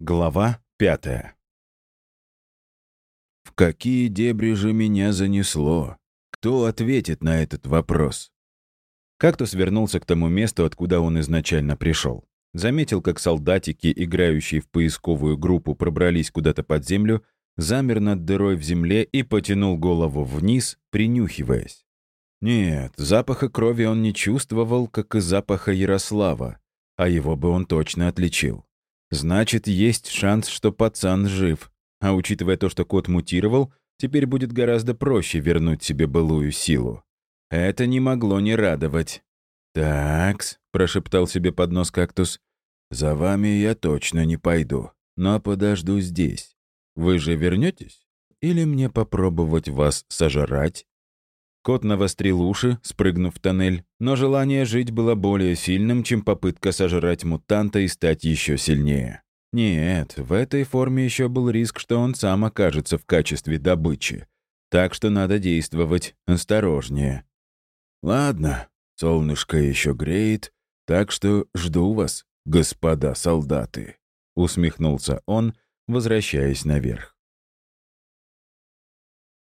Глава пятая. В какие дебри же меня занесло? Кто ответит на этот вопрос? Кактус вернулся к тому месту, откуда он изначально пришел. Заметил, как солдатики, играющие в поисковую группу, пробрались куда-то под землю, замер над дырой в земле и потянул голову вниз, принюхиваясь. Нет, запаха крови он не чувствовал, как и запаха Ярослава, а его бы он точно отличил. Значит, есть шанс, что пацан жив. А учитывая то, что кот мутировал, теперь будет гораздо проще вернуть себе былую силу. Это не могло не радовать. «Такс», — прошептал себе под нос кактус, — «за вами я точно не пойду, но подожду здесь. Вы же вернетесь? Или мне попробовать вас сожрать?» Кот навострил уши, спрыгнув в тоннель, но желание жить было более сильным, чем попытка сожрать мутанта и стать еще сильнее. Нет, в этой форме еще был риск, что он сам окажется в качестве добычи. Так что надо действовать осторожнее. «Ладно, солнышко еще греет, так что жду вас, господа солдаты», — усмехнулся он, возвращаясь наверх.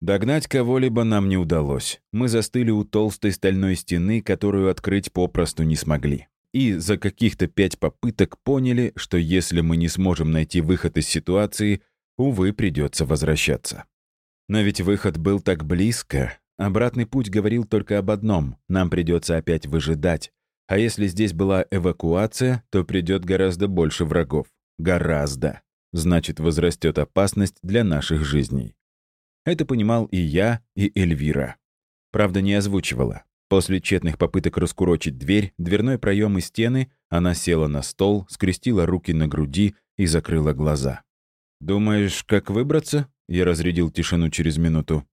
Догнать кого-либо нам не удалось. Мы застыли у толстой стальной стены, которую открыть попросту не смогли. И за каких-то пять попыток поняли, что если мы не сможем найти выход из ситуации, увы, придется возвращаться. Но ведь выход был так близко. Обратный путь говорил только об одном — нам придется опять выжидать. А если здесь была эвакуация, то придет гораздо больше врагов. Гораздо. Значит, возрастет опасность для наших жизней. Это понимал и я, и Эльвира. Правда, не озвучивала. После тщетных попыток раскурочить дверь, дверной проем и стены, она села на стол, скрестила руки на груди и закрыла глаза. «Думаешь, как выбраться?» Я разрядил тишину через минуту.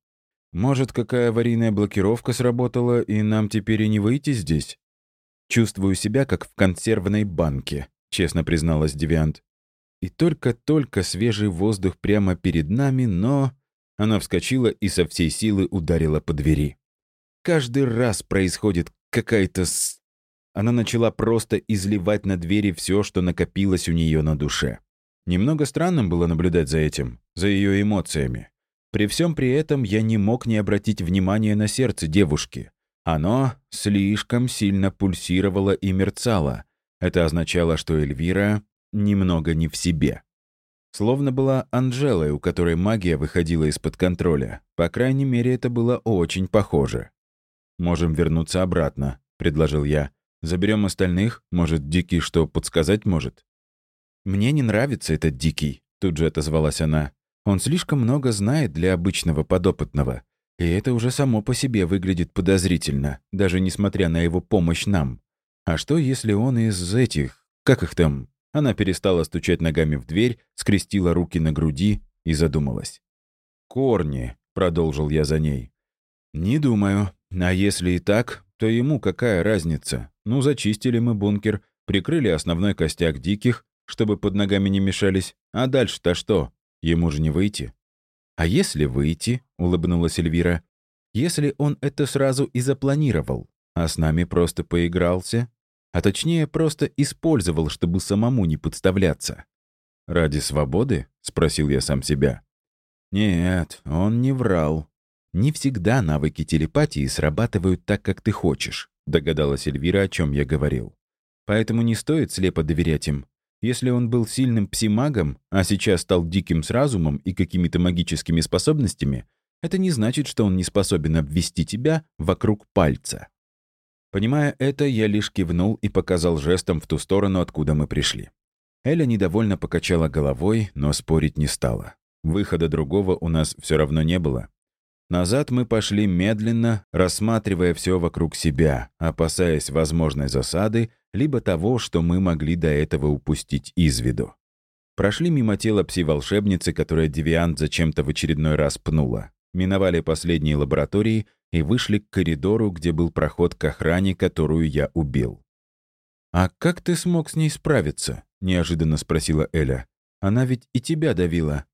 «Может, какая аварийная блокировка сработала, и нам теперь и не выйти здесь?» «Чувствую себя, как в консервной банке», — честно призналась Девиант. «И только-только свежий воздух прямо перед нами, но...» Она вскочила и со всей силы ударила по двери. Каждый раз происходит какая-то с... Она начала просто изливать на двери все, что накопилось у нее на душе. Немного странным было наблюдать за этим, за ее эмоциями. При всем при этом я не мог не обратить внимания на сердце девушки. Оно слишком сильно пульсировало и мерцало. Это означало, что Эльвира немного не в себе. Словно была Анжелой, у которой магия выходила из-под контроля. По крайней мере, это было очень похоже. «Можем вернуться обратно», — предложил я. «Заберем остальных? Может, Дикий что подсказать может?» «Мне не нравится этот Дикий», — тут же отозвалась она. «Он слишком много знает для обычного подопытного. И это уже само по себе выглядит подозрительно, даже несмотря на его помощь нам. А что, если он из этих... Как их там? Она перестала стучать ногами в дверь, скрестила руки на груди и задумалась. «Корни», — продолжил я за ней. «Не думаю. А если и так, то ему какая разница? Ну, зачистили мы бункер, прикрыли основной костяк диких, чтобы под ногами не мешались. А дальше-то что? Ему же не выйти». «А если выйти?» — улыбнулась Эльвира. «Если он это сразу и запланировал, а с нами просто поигрался, а точнее просто использовал, чтобы самому не подставляться. «Ради свободы?» — спросил я сам себя. «Нет, он не врал. Не всегда навыки телепатии срабатывают так, как ты хочешь», — догадалась Эльвира, о чем я говорил. «Поэтому не стоит слепо доверять им. Если он был сильным псимагом, а сейчас стал диким с разумом и какими-то магическими способностями, это не значит, что он не способен обвести тебя вокруг пальца. Понимая это, я лишь кивнул и показал жестом в ту сторону, откуда мы пришли. Эля недовольно покачала головой, но спорить не стала. Выхода другого у нас все равно не было. Назад мы пошли медленно, рассматривая все вокруг себя, опасаясь возможной засады, либо того, что мы могли до этого упустить из виду. Прошли мимо тела пси-волшебницы, которая девиант зачем-то в очередной раз пнула. Миновали последние лаборатории и вышли к коридору, где был проход к охране, которую я убил. «А как ты смог с ней справиться?» — неожиданно спросила Эля. «Она ведь и тебя давила».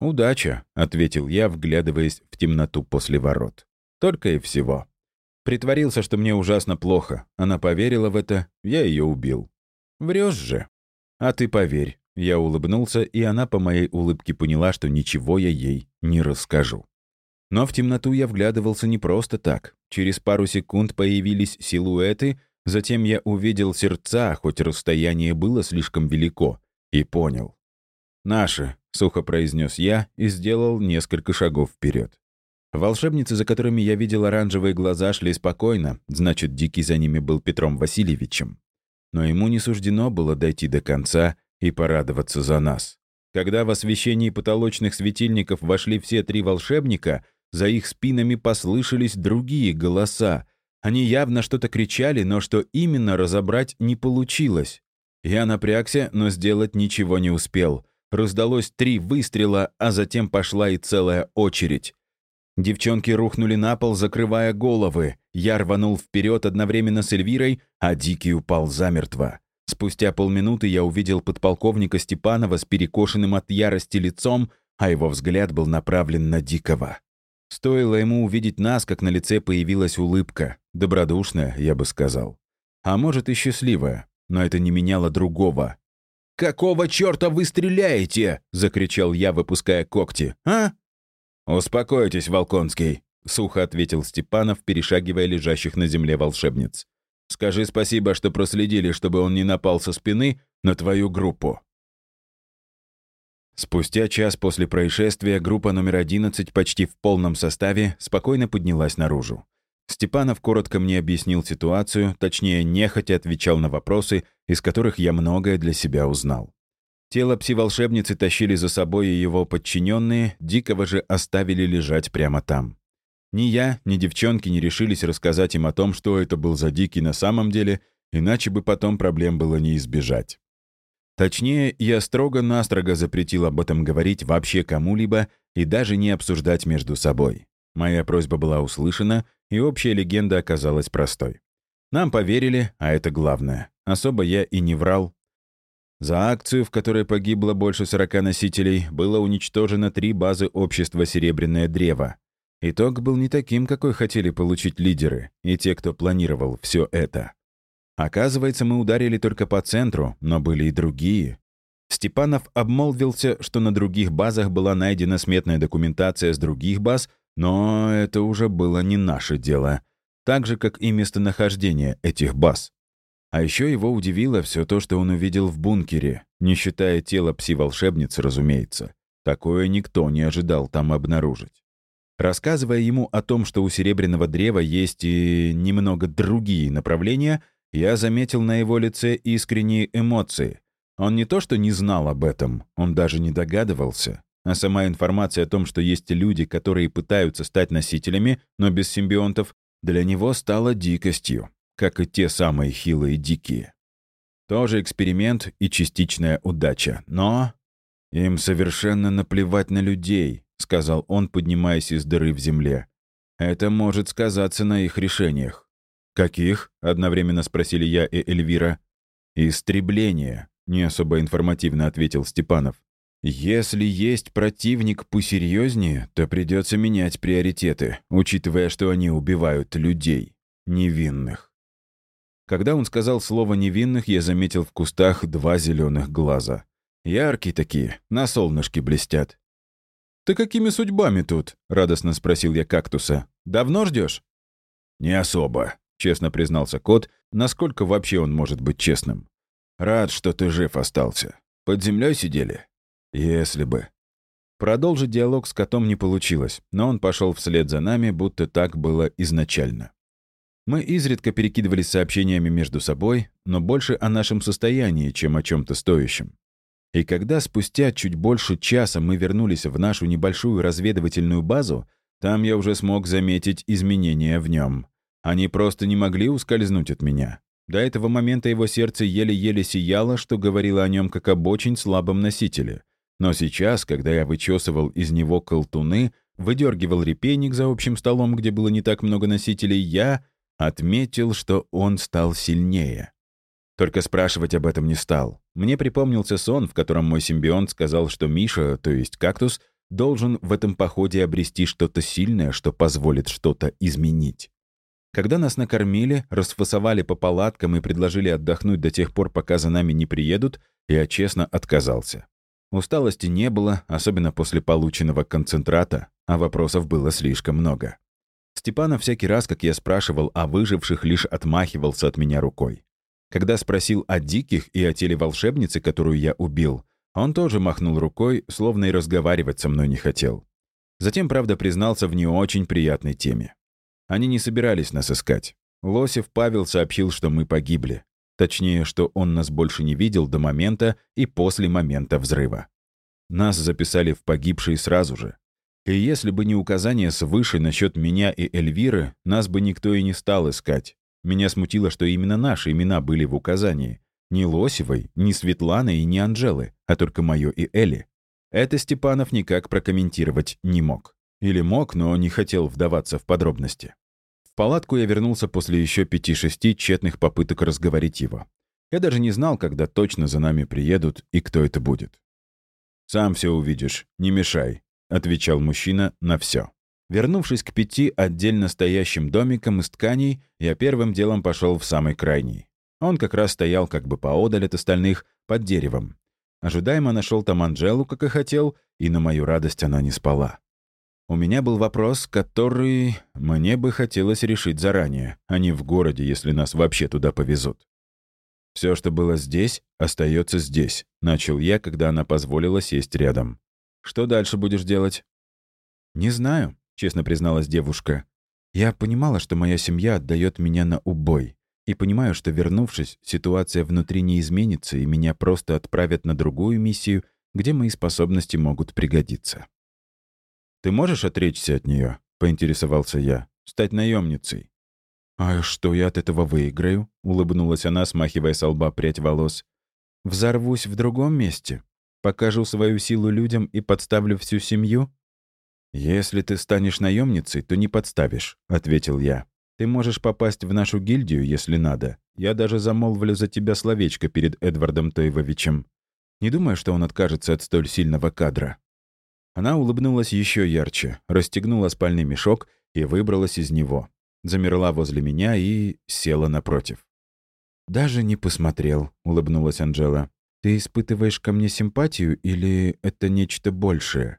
«Удача», — ответил я, вглядываясь в темноту после ворот. «Только и всего». Притворился, что мне ужасно плохо. Она поверила в это, я ее убил. Врешь же. А ты поверь. Я улыбнулся, и она по моей улыбке поняла, что ничего я ей не расскажу. Но в темноту я вглядывался не просто так. Через пару секунд появились силуэты, затем я увидел сердца, хоть расстояние было слишком велико, и понял. «Наши», — сухо произнес я и сделал несколько шагов вперед. Волшебницы, за которыми я видел оранжевые глаза, шли спокойно, значит, Дикий за ними был Петром Васильевичем. Но ему не суждено было дойти до конца и порадоваться за нас. Когда в освещении потолочных светильников вошли все три волшебника, за их спинами послышались другие голоса. Они явно что-то кричали, но что именно разобрать не получилось. Я напрягся, но сделать ничего не успел. Раздалось три выстрела, а затем пошла и целая очередь. Девчонки рухнули на пол, закрывая головы. Я рванул вперед одновременно с Эльвирой, а Дикий упал замертво. Спустя полминуты я увидел подполковника Степанова с перекошенным от ярости лицом, а его взгляд был направлен на Дикого. Стоило ему увидеть нас, как на лице появилась улыбка. Добродушная, я бы сказал. А может и счастливая, но это не меняло другого. «Какого черта вы стреляете?» — закричал я, выпуская когти. «А?» «Успокойтесь, Волконский», — сухо ответил Степанов, перешагивая лежащих на земле волшебниц. «Скажи спасибо, что проследили, чтобы он не напал со спины на твою группу». Спустя час после происшествия группа номер 11 почти в полном составе спокойно поднялась наружу. Степанов коротко мне объяснил ситуацию, точнее, нехотя отвечал на вопросы, из которых я многое для себя узнал. Тело пси-волшебницы тащили за собой и его подчиненные, Дикого же оставили лежать прямо там. Ни я, ни девчонки не решились рассказать им о том, что это был за Дикий на самом деле, иначе бы потом проблем было не избежать. Точнее, я строго-настрого запретил об этом говорить вообще кому-либо и даже не обсуждать между собой. Моя просьба была услышана, и общая легенда оказалась простой. Нам поверили, а это главное. Особо я и не врал, за акцию, в которой погибло больше 40 носителей, было уничтожено три базы общества «Серебряное древо». Итог был не таким, какой хотели получить лидеры и те, кто планировал все это. Оказывается, мы ударили только по центру, но были и другие. Степанов обмолвился, что на других базах была найдена сметная документация с других баз, но это уже было не наше дело. Так же, как и местонахождение этих баз. А еще его удивило все то, что он увидел в бункере, не считая тела пси-волшебницы, разумеется. Такое никто не ожидал там обнаружить. Рассказывая ему о том, что у Серебряного Древа есть и немного другие направления, я заметил на его лице искренние эмоции. Он не то что не знал об этом, он даже не догадывался. А сама информация о том, что есть люди, которые пытаются стать носителями, но без симбионтов, для него стала дикостью как и те самые хилые дикие. Тоже эксперимент и частичная удача, но... «Им совершенно наплевать на людей», — сказал он, поднимаясь из дыры в земле. «Это может сказаться на их решениях». «Каких?» — одновременно спросили я и Эльвира. «Истребление», — не особо информативно ответил Степанов. «Если есть противник посерьезнее, то придется менять приоритеты, учитывая, что они убивают людей, невинных». Когда он сказал слово «невинных», я заметил в кустах два зеленых глаза. Яркие такие, на солнышке блестят. «Ты какими судьбами тут?» — радостно спросил я кактуса. «Давно ждешь? «Не особо», — честно признался кот, насколько вообще он может быть честным. «Рад, что ты жив остался. Под землей сидели?» «Если бы». Продолжить диалог с котом не получилось, но он пошел вслед за нами, будто так было изначально. Мы изредка перекидывались сообщениями между собой, но больше о нашем состоянии, чем о чем-то стоящем. И когда спустя чуть больше часа мы вернулись в нашу небольшую разведывательную базу, там я уже смог заметить изменения в нем. Они просто не могли ускользнуть от меня. До этого момента его сердце еле-еле сияло, что говорило о нем как об очень слабом носителе. Но сейчас, когда я вычесывал из него колтуны, выдергивал репейник за общим столом, где было не так много носителей, я Отметил, что он стал сильнее. Только спрашивать об этом не стал. Мне припомнился сон, в котором мой симбионт сказал, что Миша, то есть кактус, должен в этом походе обрести что-то сильное, что позволит что-то изменить. Когда нас накормили, расфасовали по палаткам и предложили отдохнуть до тех пор, пока за нами не приедут, я честно отказался. Усталости не было, особенно после полученного концентрата, а вопросов было слишком много. Степанов всякий раз, как я спрашивал о выживших, лишь отмахивался от меня рукой. Когда спросил о диких и о теле волшебницы, которую я убил, он тоже махнул рукой, словно и разговаривать со мной не хотел. Затем, правда, признался в не очень приятной теме. Они не собирались нас искать. Лосев Павел сообщил, что мы погибли. Точнее, что он нас больше не видел до момента и после момента взрыва. Нас записали в погибшие сразу же. И если бы не указание свыше насчет меня и Эльвиры, нас бы никто и не стал искать. Меня смутило, что именно наши имена были в указании. Ни Лосевой, ни Светланы и ни Анжелы, а только мое и Эли. Это Степанов никак прокомментировать не мог. Или мог, но не хотел вдаваться в подробности. В палатку я вернулся после еще пяти-шести тщетных попыток разговорить его. Я даже не знал, когда точно за нами приедут и кто это будет. «Сам все увидишь, не мешай», — отвечал мужчина на все. Вернувшись к пяти отдельно стоящим домикам из тканей, я первым делом пошел в самый крайний. Он как раз стоял как бы поодаль от остальных, под деревом. Ожидаемо нашел там Анжелу, как и хотел, и на мою радость она не спала. У меня был вопрос, который мне бы хотелось решить заранее, а не в городе, если нас вообще туда повезут. Все, что было здесь, остается здесь», — начал я, когда она позволила сесть рядом. «Что дальше будешь делать?» «Не знаю», — честно призналась девушка. «Я понимала, что моя семья отдает меня на убой. И понимаю, что, вернувшись, ситуация внутри не изменится, и меня просто отправят на другую миссию, где мои способности могут пригодиться». «Ты можешь отречься от нее? поинтересовался я. «Стать наемницей?» «А что я от этого выиграю?» — улыбнулась она, смахивая с лба прядь волос. «Взорвусь в другом месте? Покажу свою силу людям и подставлю всю семью?» «Если ты станешь наемницей, то не подставишь», — ответил я. «Ты можешь попасть в нашу гильдию, если надо. Я даже замолвлю за тебя словечко перед Эдвардом Тойвовичем. Не думаю, что он откажется от столь сильного кадра». Она улыбнулась еще ярче, расстегнула спальный мешок и выбралась из него. Замерла возле меня и села напротив. «Даже не посмотрел», — улыбнулась Анжела. «Ты испытываешь ко мне симпатию или это нечто большее?»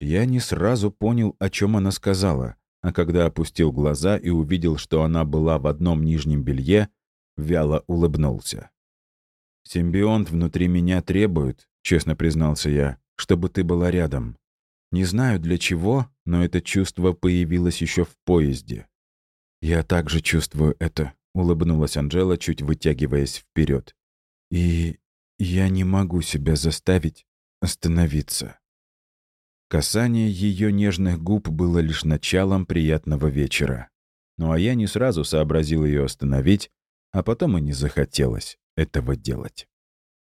Я не сразу понял, о чем она сказала, а когда опустил глаза и увидел, что она была в одном нижнем белье, вяло улыбнулся. «Симбионт внутри меня требует», — честно признался я, чтобы ты была рядом. Не знаю для чего, но это чувство появилось еще в поезде. Я также чувствую это, улыбнулась Анжела, чуть вытягиваясь вперед. И я не могу себя заставить остановиться. Касание ее нежных губ было лишь началом приятного вечера. Ну а я не сразу сообразил ее остановить, а потом и не захотелось этого делать.